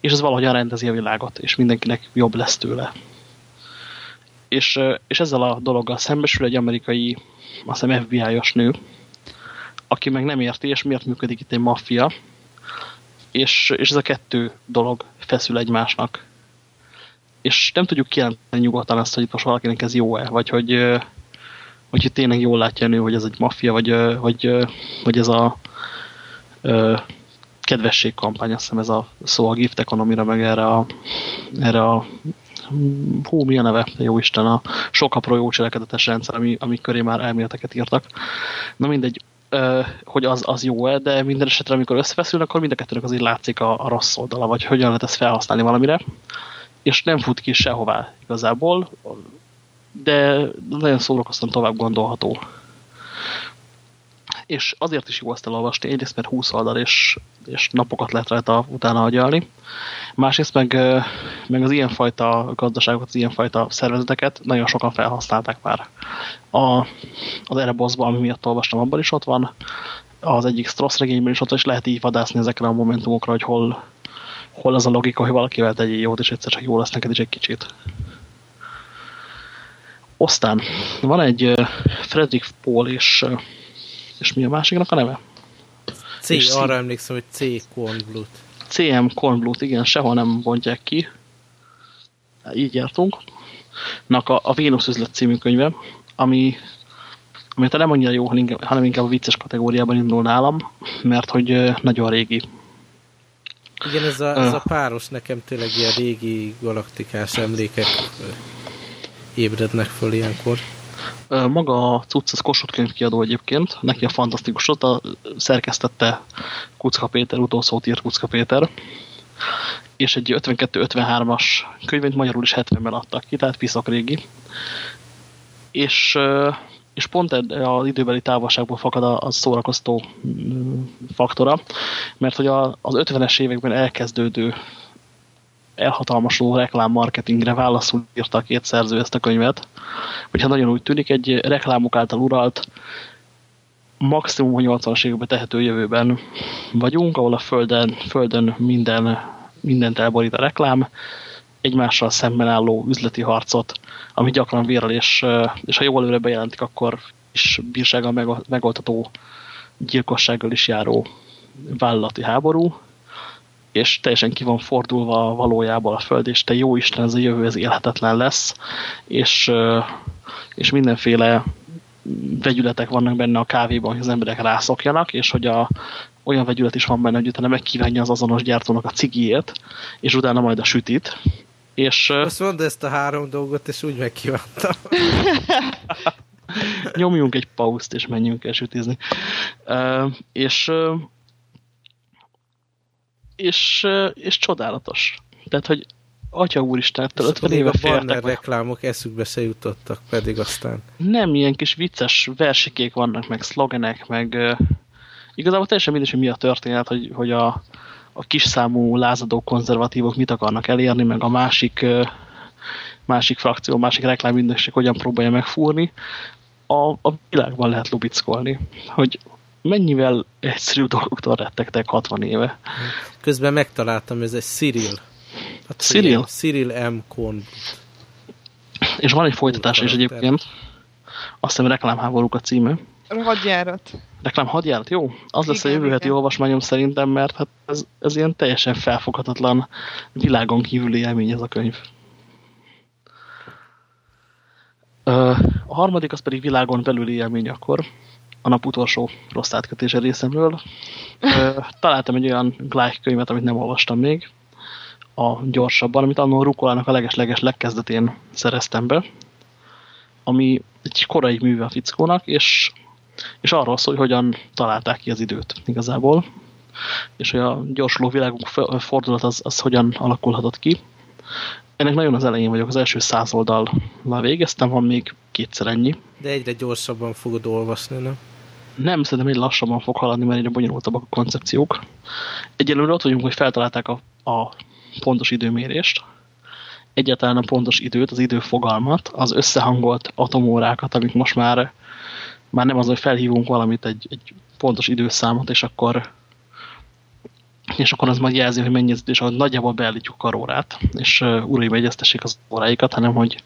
és ez valahogyan rendezi a világot, és mindenkinek jobb lesz tőle. És, és ezzel a dologgal szembesül egy amerikai, azt hiszem FBI-os nő, aki meg nem érti, és miért működik itt egy maffia, és, és ez a kettő dolog feszül egymásnak és nem tudjuk kijelenteni nyugodtan azt, hogy itt most valakinek ez jó-e, vagy hogy, hogy tényleg jól látja nő, hogy ez egy maffia, vagy, vagy, vagy ez a kedvességkampány, azt hiszem ez a szó a gift economy meg erre a, erre a hú, mi a neve, jó Isten, a sok apró jó cselekedetes rendszer, ami, ami köré már elméleteket írtak. Na mindegy, hogy az, az jó-e, de minden esetre, amikor összefeszülnek, akkor mind a kettőnek azért látszik a, a rossz oldala, vagy hogyan lehet ezt felhasználni valamire és nem fut ki sehová igazából, de nagyon szórakoztam tovább gondolható. És azért is jó ezt elolvasni, egyrészt mert 20 oldal, és, és napokat lehet rajta utána agyalni. Másrészt meg, meg az ilyenfajta gazdaságokat, az ilyenfajta szervezeteket nagyon sokan felhasználták már. A, az Erebosban, ami miatt olvastam, abban is ott van, az egyik Strauss regényben is ott és lehet így vadászni ezekre a momentumokra, hogy hol, hol az a logika, hogy valakivel tegyél jót, és egyszer csak jó lesz neked is egy kicsit. Aztán van egy Frederick Paul, és, és mi a másiknak a neve? C, és arra emlékszem, hogy C. Kornblut. CM Kornblut, igen, sehol nem bontják ki. Így jártunk. Nak a, a Vénusz üzlet című könyve, ami ami nem annyira jó, hanem inkább a vicces kategóriában indul nálam, mert hogy nagyon régi igen, ez a, ez a páros nekem tényleg ilyen régi galaktikás emlékek ébrednek föl ilyenkor. Maga a cucc, az Kossuth könyvkiadó egyébként, neki a fantasztikus a szerkesztette Kucka Péter, utolszót írt Kucka Péter, és egy 52-53-as könyvét magyarul is 70-ben adtak ki, tehát piszak régi. És és pont az időbeli távolságból fakad a, a szórakoztó mm, faktora, mert hogy a, az 50-es években elkezdődő elhatalmasuló reklámmarketingre válaszul írta a két szerző ezt a könyvet, hogyha nagyon úgy tűnik, egy reklámok által uralt, maximum 80-as években tehető jövőben vagyunk, ahol a földön, földön minden, mindent elborít a reklám, egymással szemben álló üzleti harcot, ami gyakran vérrel, és, és ha jól előre bejelentik, akkor is bírsággal megoldható gyilkossággal is járó vállalati háború, és teljesen ki van fordulva valójában a föld, és te jó Isten, ez a jövő, ez élhetetlen lesz, és, és mindenféle vegyületek vannak benne a kávéban, hogy az emberek rászokjanak, és hogy a, olyan vegyület is van benne, hogy utána megkívánja az azonos gyártónak a cigiét, és utána majd a sütit, és, Azt mondd ezt a három dolgot, és úgy megkívántam. Nyomjunk egy pauszt, és menjünk el sütizni. Uh, és, uh, és, uh, és csodálatos. Tehát, hogy atya úristen, 50 éve féltek. A reklámok eszükbe se jutottak, pedig aztán... Nem, ilyen kis vicces versikék vannak, meg szlogenek, meg uh, igazából teljesen mindegy, hogy mi a történet, hogy, hogy a, a kis számú lázadó konzervatívok mit akarnak elérni, meg a másik másik frakció, másik reklámügynökség hogyan próbálja megfúrni. A, a világban lehet lubickolni, hogy mennyivel egyszerűbb dolgoktól rettegtek 60 éve. Közben megtaláltam, ez egy Cyril. Hát Cyril? Cyril M. Kohn. És van egy folytatás is egyébként. Azt hiszem reklámháborúk a címe. Hadjárat. Reklám hadjárat, jó? Az lesz igen, a jövő heti olvasmányom szerintem, mert hát ez, ez ilyen teljesen felfoghatatlan világon kívüli élmény ez a könyv. A harmadik az pedig világon belüli élmény akkor, a nap utolsó rossz átkötése részemről. Találtam egy olyan Gleich könyvet, amit nem olvastam még, a gyorsabban, amit annól Rukolának a leges-leges legkezdetén szereztem be, ami egy korai műve a fickónak, és, és arról szól, hogy hogyan találták ki az időt igazából, és hogy a gyorsuló világunk fordulat az, az hogyan alakulhatott ki. Ennek nagyon az elején vagyok, az első száz oldallal végeztem, van még kétszer ennyi. De egyre gyorsabban fogod olvasni, nem? Nem, szerintem egy lassabban fog haladni, mert egyre bonyolultabbak a koncepciók. Egyelőre ott vagyunk, hogy feltalálták a, a pontos időmérést, egyáltalán a pontos időt, az időfogalmat, az összehangolt atomórákat, amik most már, már nem az, hogy felhívunk valamit, egy, egy pontos időszámot, és akkor és akkor az majd jelzi, hogy mennyi és ahogy nagyjából beállítjuk karórát, és uh, uraim egyeztessék az óráikat, hanem hogy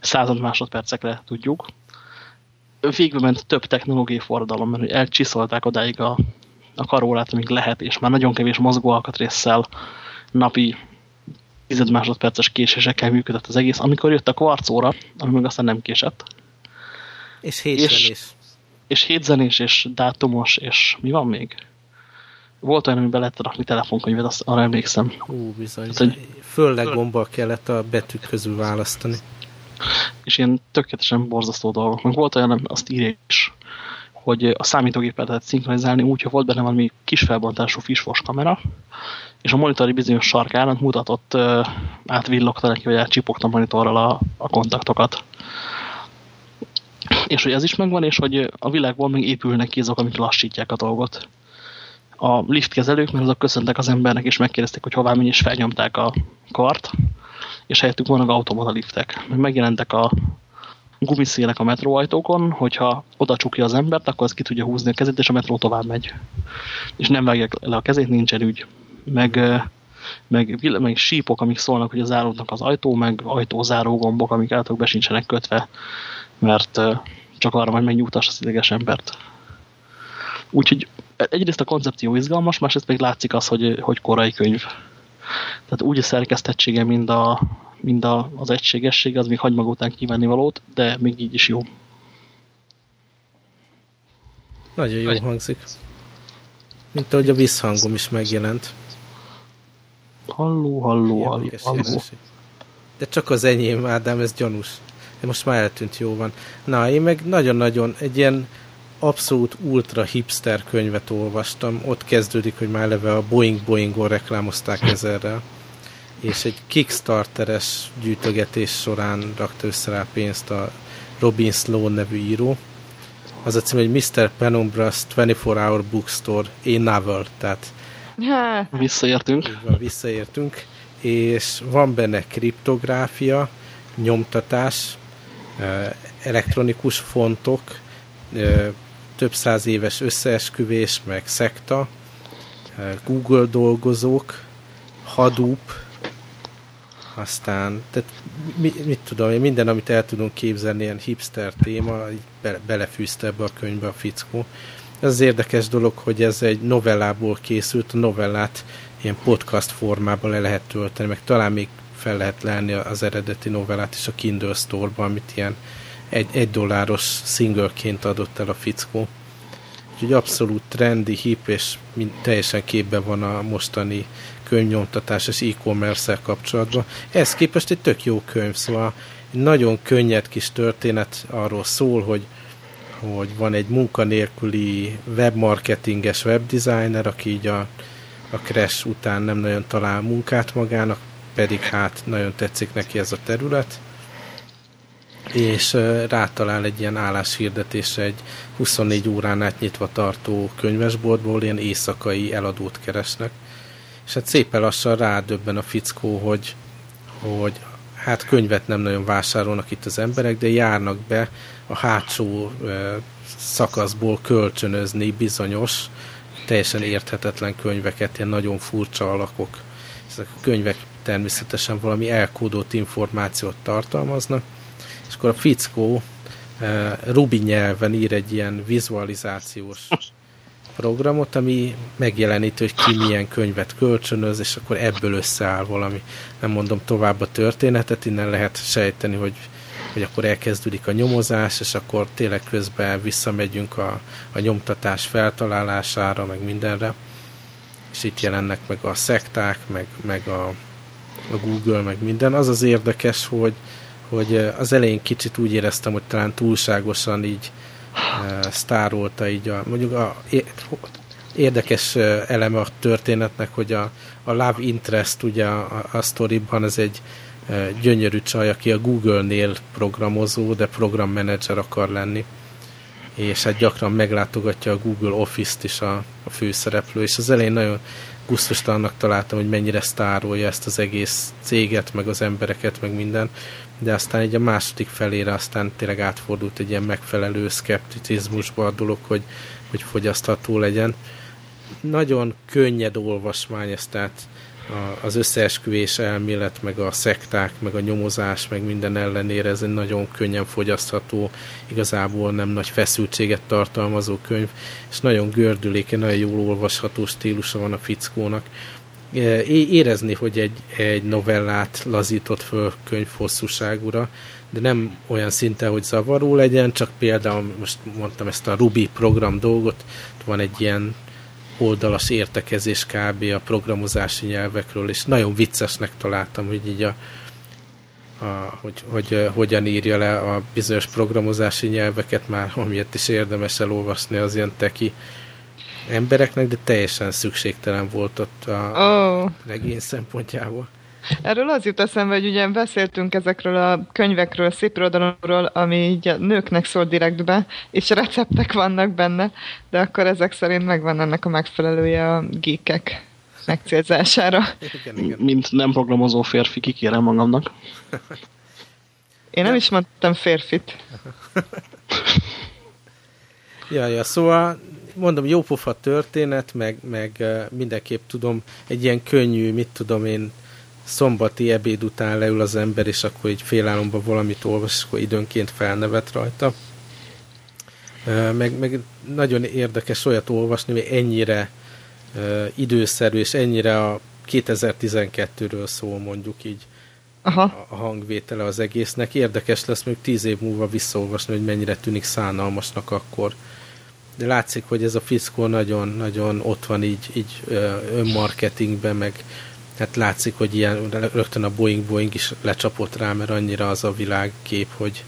század másodpercekre tudjuk. Végül ment több technológiai forradalom, mert elcsiszolták odáig a, a karórát, amíg lehet, és már nagyon kevés mozgó alkatrészsel napi tized másodperces késésekkel működött az egész, amikor jött a kvarcóra, ami meg aztán nem késett. És hétzenés. És, és hétzenés, és dátumos, és mi van még? Volt olyan, amiben lehet rakni telefonkönyvet, azt arra emlékszem. Ú, bizony. Hát, hogy föl gombbal kellett a betűk közül választani. És ilyen tökéletesen borzasztó dolgok. Meg volt olyan, azt írja is, hogy a számítógépet lehet szinkronizálni úgy, hogy volt benne valami kis felbontású fisfos kamera, és a monitori bizonyos sarkán mutatott, átvillogta neki, vagy átcsipogta a monitorral a, a kontaktokat. És hogy ez is megvan, és hogy a világból még épülnek ki azok, amik lassítják a dolgot. A liftkezelők, mert azok köszöntek az embernek, és megkérdezték, hogy hová menj, és felnyomták a kart, és helyettük vannak automata liftek. Megjelentek a gumiszélek a metróajtókon, hogyha oda csukja az embert, akkor az ki tudja húzni a kezét, és a metró tovább megy. És nem vágják le a kezét, nincsen ügy meg, meg, meg sípok, amik szólnak, hogy az záródnak az ajtó, meg ajtózáró gombok, amik állatok be sincsenek kötve, mert csak arra majd megnyugtass az ideges embert. Úgyhogy egyrészt a koncepció izgalmas, másrészt pedig látszik az, hogy, hogy korai könyv. Tehát úgy a szerkesztettsége, mind, a, mind a, az egységesség, az még hagy maga után kívánni valót, de még így is jó. Nagyon jó hangzik. Mint ahogy a visszhangom is megjelent. Halló, halló, halló, halló. De csak az enyém, Ádám, ez gyanús. De most már eltűnt, jó van. Na, én meg nagyon-nagyon egy ilyen abszolút ultra hipster könyvet olvastam. Ott kezdődik, hogy már eleve a Boeing Boeingon reklámozták ezerrel. És egy Kickstarteres gyűjtögetés során rakta össze rá pénzt a Robin Sloan nevű író. Az a cím, hogy Mr. Penumbra's 24 Hour Bookstore, a novel, tehát Visszaértünk. Van, visszaértünk. És van benne kriptográfia, nyomtatás, elektronikus fontok, több száz éves összeesküvés, meg szekta, Google dolgozók, Hadoop, aztán, tehát mit, mit tudom én, minden, amit el tudunk képzelni, ilyen hipster téma, így be, belefűzte ebbe a könyvbe a fickó. Ez az érdekes dolog, hogy ez egy novellából készült, a novellát ilyen podcast formában le lehet tölteni, meg talán még fel lehet lenni az eredeti novellát is a Kindle Store-ban, amit ilyen egy, egy dolláros singleként adott el a fickó. Úgyhogy abszolút trendi, hip, és mind, teljesen képben van a mostani könyvnyomtatás és e-commerce kapcsolatban. Ez képest egy tök jó könyv, szóval egy nagyon könnyed kis történet arról szól, hogy hogy van egy munkanélküli webmarketinges webdesigner, aki így a, a crash után nem nagyon talál munkát magának, pedig hát nagyon tetszik neki ez a terület, és rátalál egy ilyen álláshirdetésre egy 24 órán át nyitva tartó könyvesboltból ilyen éjszakai eladót keresnek. És hát szépen lassan rádöbben a fickó, hogy, hogy hát könyvet nem nagyon vásárolnak itt az emberek, de járnak be a hátsó szakaszból kölcsönözni bizonyos, teljesen érthetetlen könyveket, ilyen nagyon furcsa alakok. Ezek a könyvek természetesen valami elkódolt információt tartalmaznak, és akkor a fickó Ruby nyelven ír egy ilyen vizualizációs programot, ami megjelenít, hogy ki milyen könyvet kölcsönöz, és akkor ebből összeáll valami. Nem mondom tovább a történetet, innen lehet sejteni, hogy, hogy akkor elkezdődik a nyomozás, és akkor tényleg közben visszamegyünk a, a nyomtatás feltalálására, meg mindenre. És itt jelennek meg a szekták, meg, meg a, a Google, meg minden. Az az érdekes, hogy, hogy az elején kicsit úgy éreztem, hogy talán túlságosan így uh, sztárolta így a, mondjuk a érdekes eleme a történetnek, hogy a, a love interest ugye a, a sztoriban ez egy gyönyörű csaj, aki a Google-nél programozó, de programmenedzser akar lenni és hát gyakran meglátogatja a Google Office-t is a, a főszereplő, és az elején nagyon gusztustalannak találtam, hogy mennyire sztárolja ezt az egész céget, meg az embereket, meg minden, de aztán egy a második felére aztán tényleg átfordult egy ilyen megfelelő szkepticizmusba a dolog, hogy, hogy fogyasztható legyen. Nagyon könnyed olvasmány ez, tehát az összeesküvés elmélet, meg a szekták, meg a nyomozás, meg minden ellenére ez egy nagyon könnyen fogyasztható, igazából nem nagy feszültséget tartalmazó könyv, és nagyon gördüléke, nagyon jól olvasható stílusa van a fickónak. Érezni, hogy egy, egy novellát lazított föl könyv hosszúságúra, de nem olyan szinten, hogy zavaró legyen, csak például most mondtam ezt a Ruby program dolgot, van egy ilyen oldalas értekezés kb. a programozási nyelvekről, és nagyon viccesnek találtam, hogy így a, a, hogy, hogy uh, hogyan írja le a bizonyos programozási nyelveket, már amiért is érdemes elolvasni az ilyen teki embereknek, de teljesen szükségtelen volt ott a oh. regény szempontjából. Erről az jut eszembe, hogy ugye beszéltünk ezekről a könyvekről, szépirodalomról, ami így a nőknek szól direktbe, és receptek vannak benne, de akkor ezek szerint megvan ennek a megfelelője a geekek megcélzására. Igen, igen. Mint nem programozó férfi, kikérem magamnak. Én nem is mondtam férfit. ja, ja, szóval mondom, jópofa történet, meg, meg mindenképp tudom, egy ilyen könnyű, mit tudom én, szombati ebéd után leül az ember, és akkor így félálomban valamit olvas, és akkor időnként felnevet rajta. Meg, meg nagyon érdekes olyat olvasni, hogy ennyire időszerű, és ennyire a 2012-ről szól mondjuk így Aha. a hangvétele az egésznek. Érdekes lesz még tíz év múlva visszaolvasni, hogy mennyire tűnik szánalmasnak akkor. De látszik, hogy ez a fiszkó nagyon-nagyon ott van így, így önmarketingben, meg hát látszik, hogy ilyen rögtön a Boeing-Boeing is lecsapott rá, mert annyira az a világkép, hogy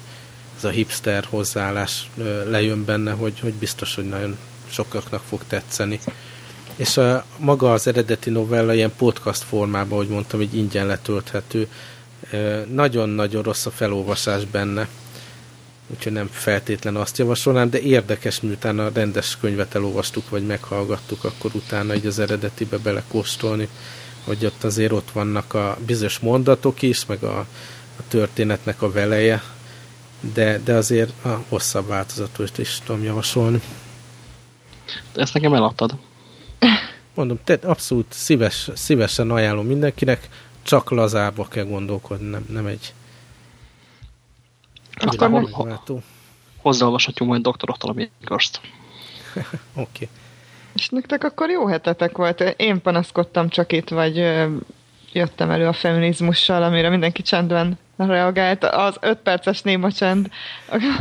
ez a hipster hozzáállás lejön benne, hogy, hogy biztos, hogy nagyon sokaknak fog tetszeni. És a, maga az eredeti novella ilyen podcast formában, hogy mondtam, hogy ingyen letölthető. Nagyon-nagyon rossz a felolvasás benne, úgyhogy nem feltétlen azt javasolnám, de érdekes, miután a rendes könyvet elolvastuk, vagy meghallgattuk, akkor utána egy az eredetibe belekóstolni hogy ott azért ott vannak a bizonyos mondatok is, meg a, a történetnek a veleje, de, de azért a hosszabb változatot is tudom javasolni. Ezt nekem eladtad. Mondom, te abszolút szíves, szívesen ajánlom mindenkinek, csak lazába kell gondolkodni, nem, nem egy akkor meg... Hozzáolvashatjuk majd Dr. Ottala Oké. okay. És nektek akkor jó hetetek volt. Én panaszkodtam csak itt, vagy jöttem elő a feminizmussal, amire mindenki csendben reagált. Az öt perces néma csend.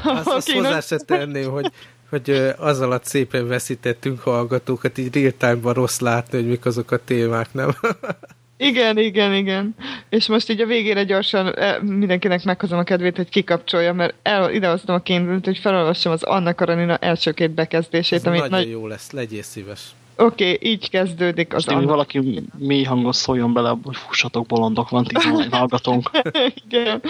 Azt, azt hozzá se tenném, hogy, hogy az alatt szépen veszítettünk hallgatókat, így real time-ban rossz látni, hogy mik azok a témák, nem? Igen, igen, igen. És most így a végére gyorsan mindenkinek meghozom a kedvét, hogy kikapcsolja, mert el, idehoztam a kényelmet, hogy felolvassam az Anna Karanina első két bekezdését. Ez amit nagyon nagy... jó lesz, legyél szíves. Oké, okay, így kezdődik az Most valaki mély hangos szóljon bele, hogy fussatok bolondok, van tíz hallgatónk. Igen,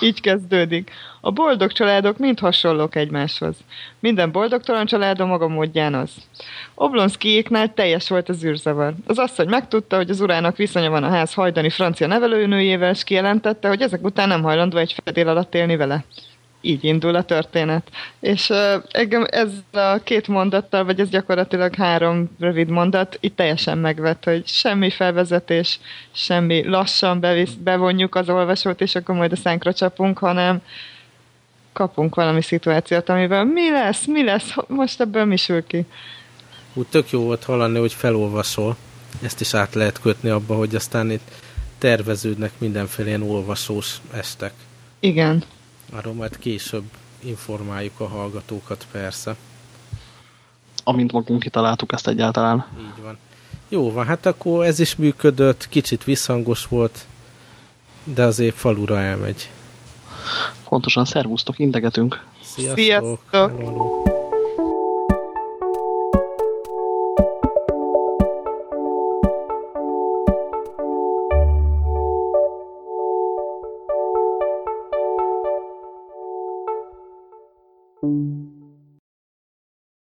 így kezdődik. A boldog családok mind hasonlók egymáshoz. Minden boldogtalan család a maga módján az. Oblonszkijéknál teljes volt az űrzavar. Az asszony megtudta, hogy az urának viszonya van a ház hajdani francia nevelőnőjével, és kijelentette, hogy ezek után nem hajlandó egy fedél alatt élni vele így indul a történet. És uh, engem ez a két mondattal, vagy ez gyakorlatilag három rövid mondat, itt teljesen megvet, hogy semmi felvezetés, semmi lassan bevisz, bevonjuk az olvasót, és akkor majd a szánkra csapunk, hanem kapunk valami szituációt, amivel mi lesz, mi lesz, most ebből mi sül ki. Úgy tök jó volt hallani, hogy felolvasol. Ezt is át lehet kötni abba, hogy aztán itt terveződnek mindenféle ilyen olvasós estek. Igen. Arról majd később informáljuk a hallgatókat, persze. Amint magunk kitaláltuk ezt egyáltalán. Így van. Jó van, hát akkor ez is működött, kicsit visszhangos volt, de azért falura elmegy. Pontosan, szervusztok, integetünk. Sziasztok! Sziasztok.